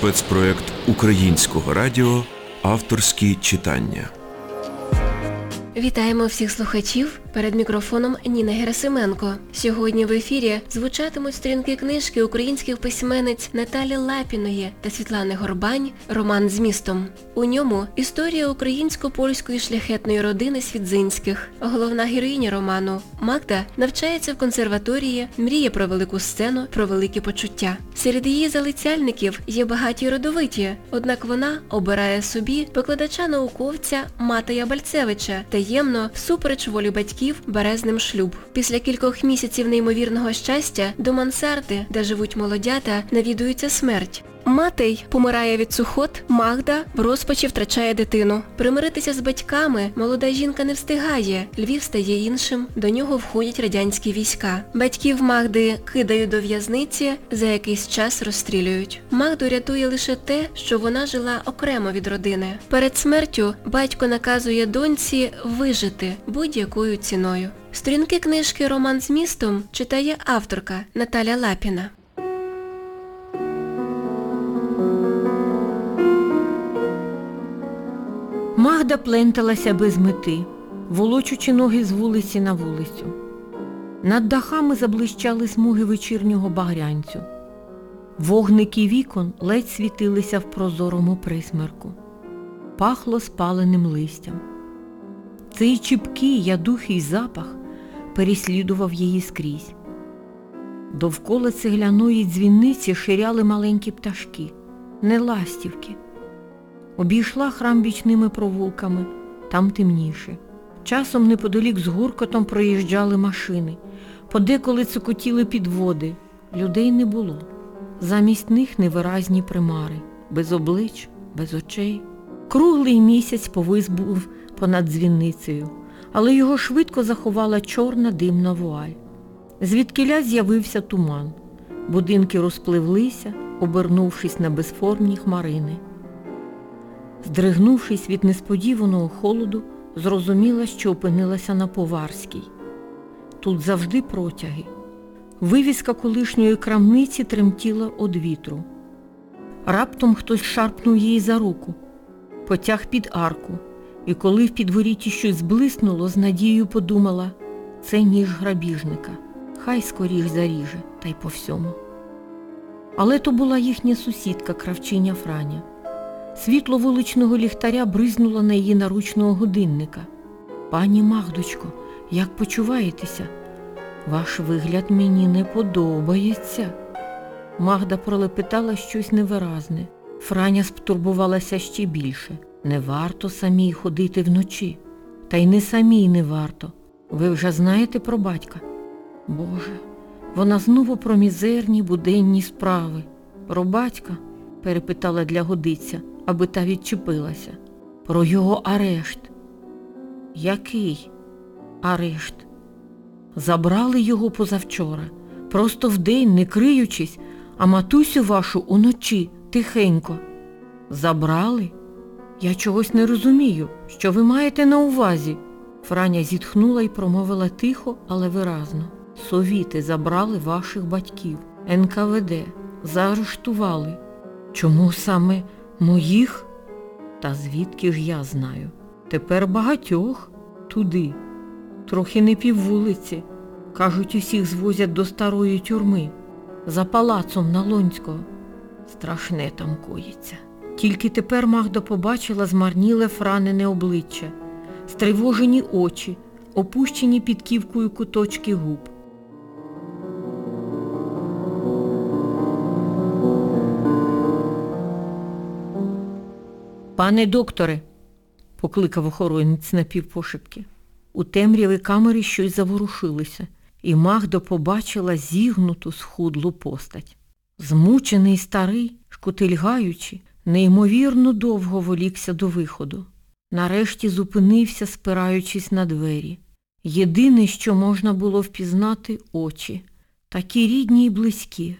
спецпроект Українського радіо Авторські читання. Вітаємо всіх слухачів. Перед мікрофоном Ніна Герасименко. Сьогодні в ефірі звучатимуть сторінки книжки українських письменниць Наталі Лапіної та Світлани Горбань Роман з містом. У ньому історія українсько-польської шляхетної родини Свідзинських. Головна героїня роману Магда навчається в консерваторії, мріє про велику сцену, про великі почуття. Серед її залицяльників є багаті родовиті, однак вона обирає собі викладача-науковця Матея Бальцевича, таємно, всупереч волі батьків, березним шлюб. Після кількох місяців неймовірного щастя до мансарди, де живуть молодята, навідується смерть. Матей помирає від сухот, Магда в розпачі втрачає дитину. Примиритися з батьками молода жінка не встигає, Львів стає іншим, до нього входять радянські війська. Батьків Магди кидають до в'язниці, за якийсь час розстрілюють. Магду рятує лише те, що вона жила окремо від родини. Перед смертю батько наказує доньці вижити будь-якою ціною. Сторінки книжки Роман з містом читає авторка Наталя Лапіна. Магда пленталася без мети, волочучи ноги з вулиці на вулицю. Над дахами заблищали смуги вечірнього багрянцю. Вогники вікон ледь світилися в прозорому присмерку. Пахло спаленим листям. Цей чіпкий, ядухий запах переслідував її скрізь. Довкола цегляної дзвіниці ширяли маленькі пташки, не ластівки. Обійшла храм бічними провулками, там темніше. Часом неподалік з гуркотом проїжджали машини, подеколи цокотіли підводи. Людей не було. Замість них невиразні примари, без облич, без очей. Круглий місяць повис був понад дзвіницею, але його швидко заховала чорна димна вуаль. Звідкиля з'явився туман. Будинки розпливлися, обернувшись на безформні хмарини. Здригнувшись від несподіваного холоду, зрозуміла, що опинилася на Поварській. Тут завжди протяги. Вивіска колишньої крамниці тремтіла од вітру. Раптом хтось шарпнув її за руку, потяг під арку, і коли в підворіті щось зблиснуло, з надією подумала, це ніж грабіжника, хай скоріш заріже, та й по всьому. Але то була їхня сусідка, кравчиня Франя. Світло вуличного ліхтаря бризнуло на її наручного годинника. Пані Магдочко, як почуваєтеся? Ваш вигляд мені не подобається. Магда пролепетала щось невиразне. Франя стурбувалася ще більше. Не варто самій ходити вночі. Та й не самій не варто. Ви вже знаєте про батька? Боже, вона знову про мізерні буденні справи. Про батька? перепитала для годиця аби та відчепилася. Про його арешт. Який арешт? Забрали його позавчора, просто вдень, не криючись, а матусю вашу уночі, тихенько. Забрали? Я чогось не розумію, що ви маєте на увазі. Франя зітхнула і промовила тихо, але виразно. Совіти забрали ваших батьків. НКВД. Заарештували. Чому саме Моїх? Та звідки ж я знаю? Тепер багатьох туди. Трохи не піввулиці. Кажуть, усіх звозять до старої тюрми. За палацом на Лонського. Страшне там коїться. Тільки тепер Магда побачила змарніле франене обличчя, стривожені очі, опущені під ківкою куточки губ. Пане докторе, покликав охоронець напівпошепки. У темряві камери щось заворушилося, і Магда побачила зігнуту схудлу постать. Змучений старий, шкутильгаючи, неймовірно довго волікся до виходу. Нарешті зупинився, спираючись на двері. Єдине, що можна було впізнати очі, такі рідні й близькі.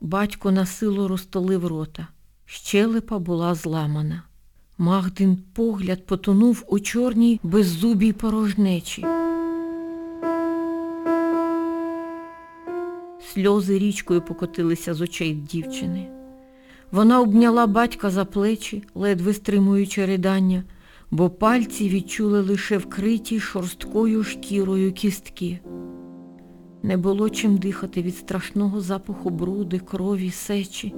Батько насилу розтолив рота. Щелепа була зламана. Магдин погляд потонув у чорній беззубій порожнечі. Сльози річкою покотилися з очей дівчини. Вона обняла батька за плечі, ледве стримуючи ридання, бо пальці відчули лише вкриті шорсткою шкірою кістки. Не було чим дихати від страшного запаху бруди, крові, сечі,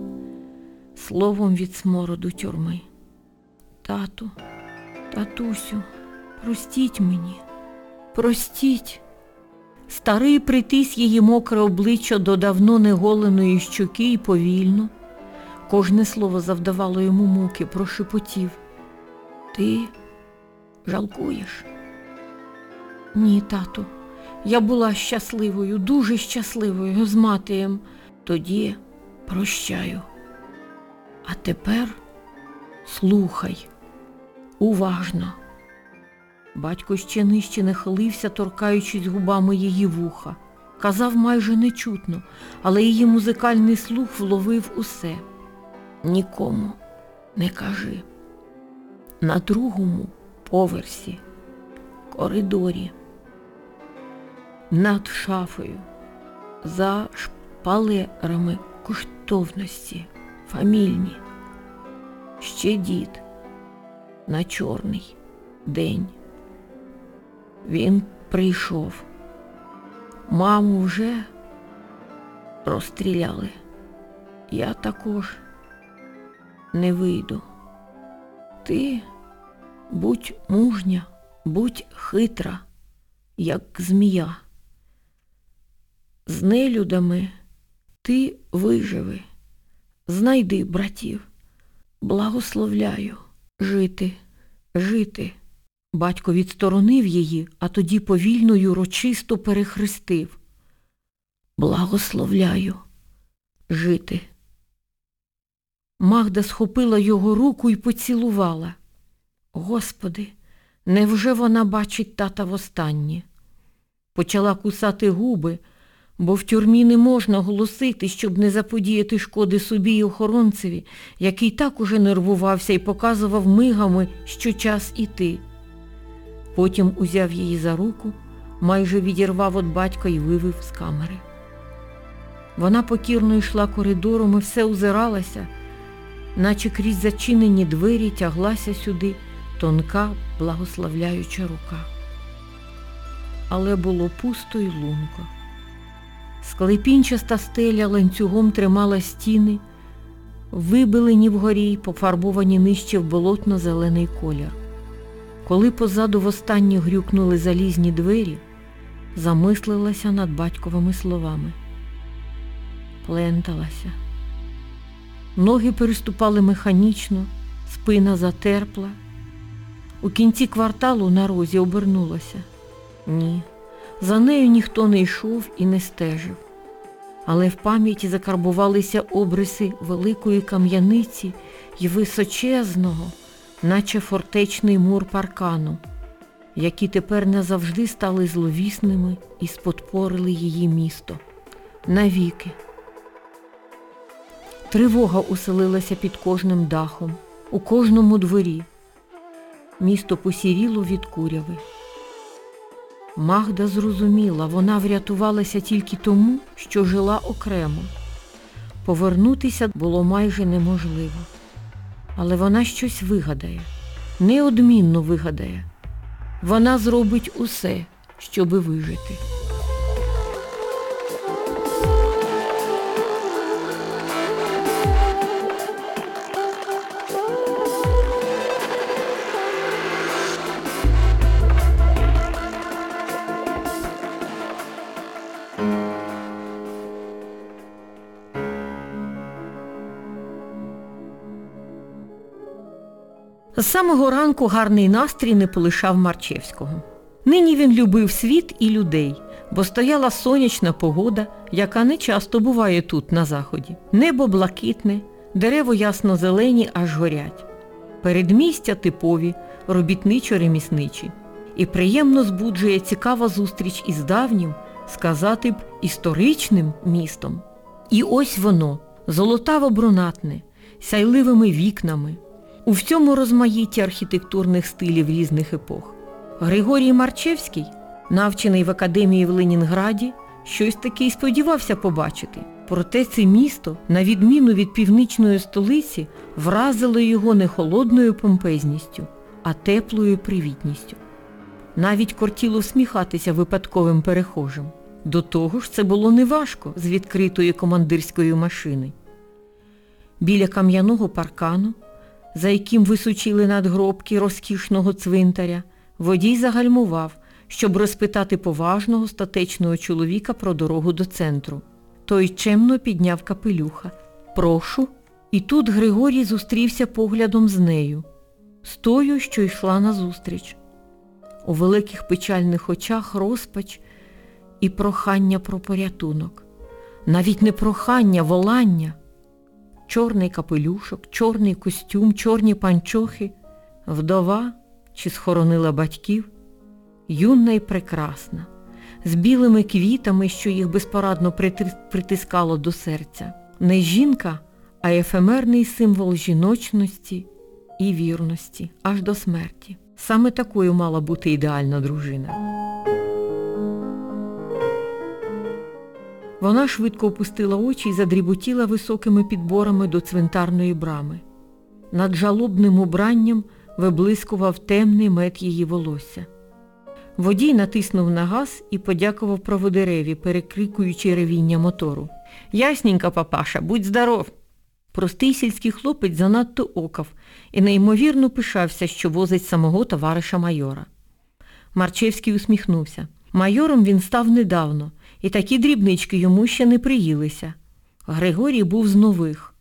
словом від смороду тюрми. Тату, татусю, простіть мені, простіть. Старий притис її мокре обличчя до давно неголеної щоки і повільно. Кожне слово завдавало йому муки, прошепотів. Ти жалкуєш? Ні, тату. Я була щасливою, дуже щасливою з матієм. Тоді прощаю. А тепер слухай уважно. Батько ще нижче нахилився, торкаючись губами її вуха. Казав майже нечутно, але її музикальний слух вловив усе. Нікому не кажи. На другому поверсі, коридорі, над шафою, за шпалерами коштовності, фамільні. Ще дід на чорний день. Він прийшов. Маму вже розстріляли. Я також не вийду. Ти будь мужня, будь хитра, як змія. З нелюдами ти виживи. Знайди братів. Благословляю жити, жити. Батько відсторонив її, а тоді повільно й урочисто перехрестив. Благословляю жити. Магда схопила його руку і поцілувала. Господи, невже вона бачить тата востаннє? Почала кусати губи, бо в тюрмі не можна голосити, щоб не заподіяти шкоди собі й охоронцеві, який так уже нервувався і показував мигами, що час іти. Потім узяв її за руку, майже відірвав від батька і вивів з камери. Вона покірно йшла коридором і все озиралася, наче крізь зачинені двері тяглася сюди тонка, благословляюча рука. Але було пусто й лунко. Склепінчаста стеля ланцюгом тримала стіни, вибилені вгорі й пофарбовані нижче в болотно-зелений колір. Коли позаду востаннє грюкнули залізні двері, замислилася над батьковими словами. Пленталася. Ноги переступали механічно, спина затерпла. У кінці кварталу на розі обернулася. Ні, за нею ніхто не йшов і не стежив. Але в пам'яті закарбувалися обриси великої кам'яниці й височезного, наче фортечний мур паркану, які тепер назавжди стали зловісними і сподпорили її місто. Навіки. Тривога уселилася під кожним дахом, у кожному дворі. Місто посіріло від куряви. Магда зрозуміла, вона врятувалася тільки тому, що жила окремо. Повернутися було майже неможливо. Але вона щось вигадає, неодмінно вигадає. Вона зробить усе, щоби вижити. З самого ранку гарний настрій не полишав Марчевського. Нині він любив світ і людей, бо стояла сонячна погода, яка не часто буває тут, на заході. Небо блакитне, дерево ясно-зелені аж горять. Передмістя типові, робітничо-ремісничі. І приємно збуджує цікава зустріч із давнім, сказати б, історичним містом. І ось воно, золотаво-брунатне, сяйливими вікнами, у всьому розмаїтті архітектурних стилів різних епох. Григорій Марчевський, навчений в академії в Ленінграді, щось таке й сподівався побачити. Проте це місто, на відміну від північної столиці, вразило його не холодною помпезністю, а теплою привітністю. Навіть кортіло всміхатися випадковим перехожим. До того ж це було неважко з відкритої командирської машини. Біля кам'яного паркану, за яким височили надгробки розкішного цвинтаря, водій загальмував, щоб розпитати поважного статечного чоловіка про дорогу до центру. Той чемно підняв капелюха. Прошу. І тут Григорій зустрівся поглядом з нею, з тою, що йшла назустріч. У великих печальних очах розпач і прохання про порятунок. Навіть не прохання, волання. Чорний капелюшок, чорний костюм, чорні панчохи, вдова чи схоронила батьків, юна й прекрасна, з білими квітами, що їх безпорадно притискало до серця. Не жінка, а ефемерний символ жіночності і вірності аж до смерті. Саме такою мала бути ідеальна дружина. Вона швидко опустила очі і задріботіла високими підборами до цвинтарної брами. Над жалобним убранням виблискував темний мед її волосся. Водій натиснув на газ і подякував проводиреві, перекрикуючи ревіння мотору. Ясненька, папаша, будь здоров. Простий сільський хлопець занадто окав і неймовірно пишався, що возить самого товариша майора. Марчевський усміхнувся. Майором він став недавно, і такі дрібнички йому ще не приїлися. Григорій був з нових,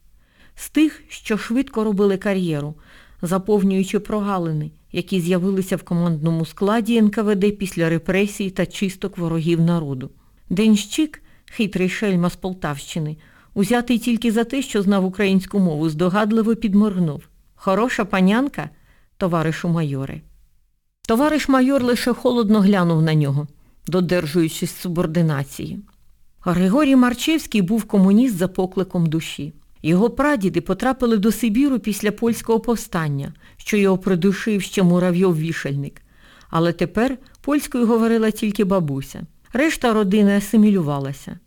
з тих, що швидко робили кар'єру, заповнюючи прогалини, які з'явилися в командному складі НКВД після репресій та чисток ворогів народу. Денщик, хитрий шельма з Полтавщини, узятий тільки за те, що знав українську мову, здогадливо підморгнув. Хороша панянка, товаришу майоре. Товариш майор лише холодно глянув на нього, додержуючись субординації. Григорій Марчевський був комуніст за покликом душі. Його прадіди потрапили до Сибіру після польського повстання, що його придушив ще муравйов-вішальник. Але тепер польською говорила тільки бабуся. Решта родини асимілювалася.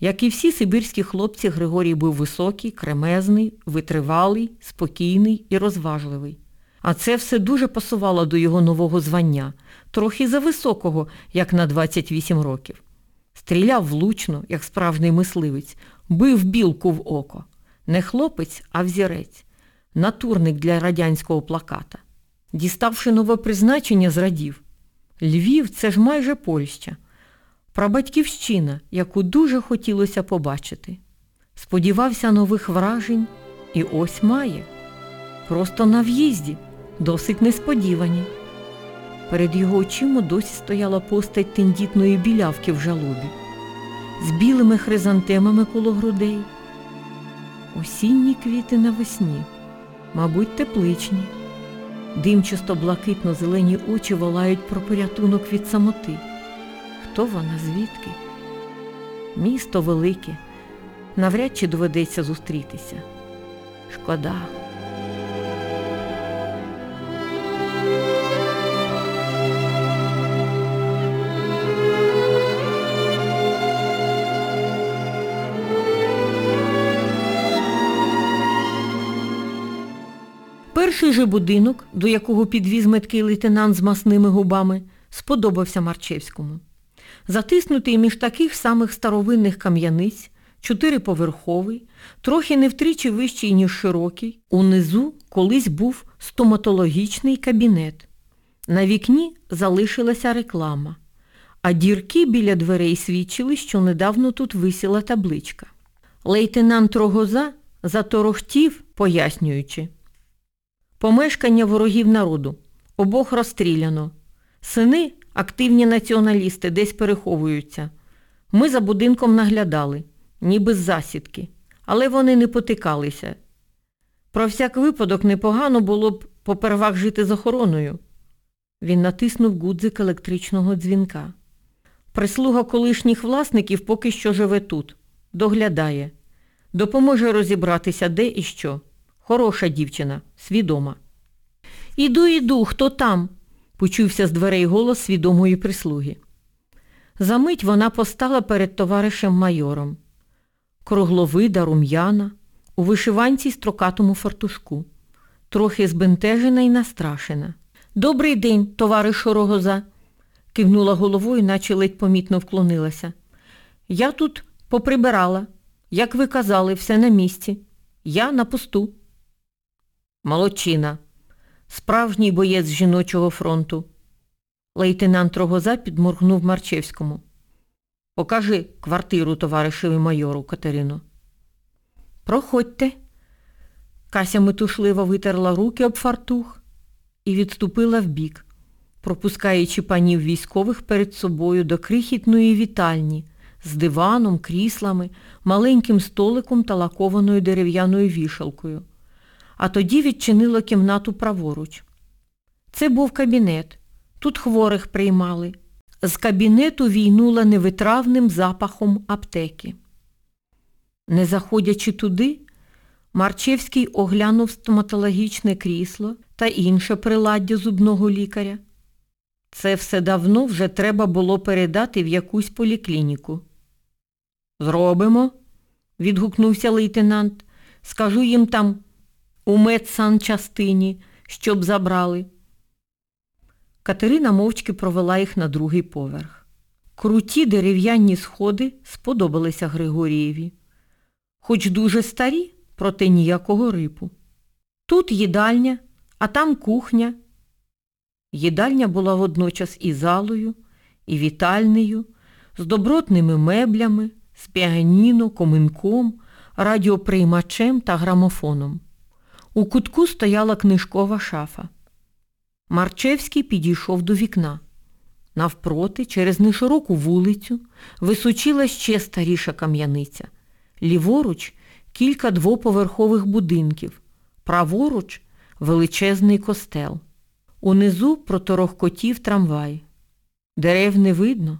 Як і всі сибірські хлопці, Григорій був високий, кремезний, витривалий, спокійний і розважливий. А це все дуже пасувало до його нового звання, трохи зависокого, як на 28 років. Стріляв влучно, як справжній мисливець, бив білку в око. Не хлопець, а взірець. Натурник для радянського плаката. Діставши нове призначення, зрадів. Львів – це ж майже Польща. Прабатьківщина, яку дуже хотілося побачити. Сподівався нових вражень і ось має. Просто на в'їзді, досить несподівані. Перед його очима досі стояла постать тендітної білявки в жалобі, з білими хризантемами коло грудей. Осінні квіти навесні, мабуть, тепличні. Димчасто блакитно-зелені очі волають про порятунок від самоти. Хто вона, звідки? Місто велике, навряд чи доведеться зустрітися. Шкода. Перший же будинок, до якого підвіз меткий лейтенант з масними губами, сподобався Марчевському. Затиснутий між таких самих старовинних кам'яниць, чотириповерховий, трохи не втричі вищий, ніж широкий, унизу колись був стоматологічний кабінет. На вікні залишилася реклама, а дірки біля дверей свідчили, що недавно тут висіла табличка. Лейтенант Рогоза заторохтів, пояснюючи. Помешкання ворогів народу. Обох розстріляно. Сини, активні націоналісти, десь переховуються. Ми за будинком наглядали, ніби з засідки, але вони не потикалися. Про всяк випадок непогано було б попервах жити з охороною. Він натиснув гудзик електричного дзвінка. Прислуга колишніх власників поки що живе тут. Доглядає. Допоможе розібратися, де і що. Хороша дівчина, свідома. Іду, іду, хто там? почувся з дверей голос свідомої прислуги. Замить вона постала перед товаришем майором. Кругловида, рум'яна, у вишиванці строкатому фартушку. Трохи збентежена і настрашена. Добрий день, товаришу Рогоза, кивнула головою, наче ледь помітно вклонилася. Я тут поприбирала. Як ви казали, все на місці. Я на посту. Молодчина. Справжній боєць жіночого фронту. Лейтенант Рогоза підморгнув Марчевському. Покажи квартиру товаришеві майору Катерину. Проходьте. Кася метушливо витерла руки об фартух і відступила вбік, пропускаючи панів військових перед собою до крихітної вітальні з диваном, кріслами, маленьким столиком та лакованою дерев'яною вішалкою. А тоді відчинила кімнату праворуч. Це був кабінет. Тут хворих приймали. З кабінету війнула невитравним запахом аптеки. Не заходячи туди, Марчевський оглянув стоматологічне крісло та інше приладдя зубного лікаря. Це все давно вже треба було передати в якусь поліклініку. Зробимо, відгукнувся лейтенант. Скажу їм там у медсанчастині, щоб забрали. Катерина мовчки провела їх на другий поверх. Круті дерев'яні сходи сподобалися Григорієві. Хоч дуже старі, проте ніякого рипу. Тут їдальня, а там кухня. Їдальня була водночас і залою, і вітальнею, з добротними меблями, з піаніно, коминком, радіоприймачем та грамофоном. У кутку стояла книжкова шафа. Марчевський підійшов до вікна. Навпроти, через нешироку вулицю, височила ще старіша кам'яниця. Ліворуч кілька двоповерхових будинків, праворуч величезний костел. Унизу проторохкотів трамвай. Дерев не видно.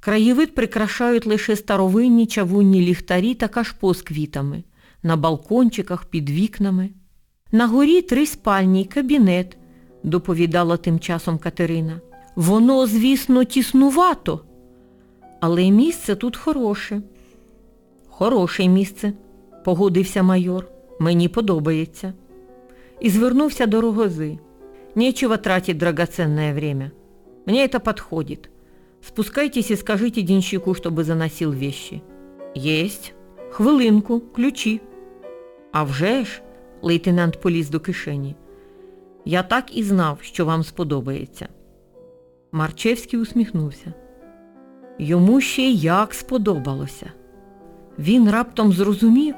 Краєвид прикрашають лише старовинні чавунні ліхтарі та кашпо з квітами, на балкончиках під вікнами. На горі три спальні й кабінет, доповідала тим часом Катерина. Воно, звісно, тіснувато, але місце тут хороше. Хороше місце, погодився майор. Мені подобається. І звернувся до Рогози. Нечего тратить драгоценное время. Мне это подходит. Спускайтесь и скажите денщику, чтобы заносил вещи. Есть. Хвилинку, ключі. А вже ж, лейтенант поліз до кишені. Я так і знав, що вам сподобається. Марчевський усміхнувся. Йому ще як сподобалося. Він раптом зрозумів,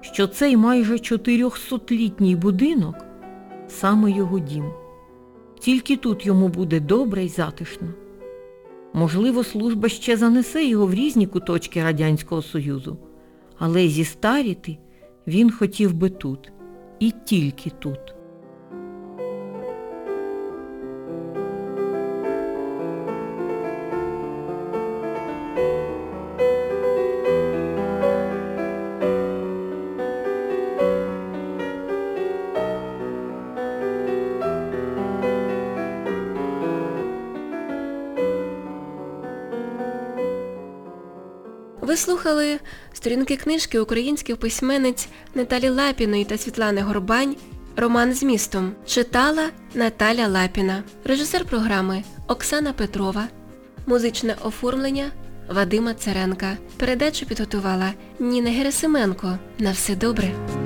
що цей майже чотирьохсотлітній будинок саме його дім. Тільки тут йому буде добре й затишно. Можливо, служба ще занесе його в різні куточки Радянського Союзу, але зістаріти він хотів би тут, і тільки тут. Ви слухали сторінки книжки українських письменниць Наталі Лапіної та Світлани Горбань Роман з містом. Читала Наталя Лапіна. Режисер програми Оксана Петрова. Музичне оформлення Вадима Царенка. Передачу підготувала Ніна Герасименко. На все добре.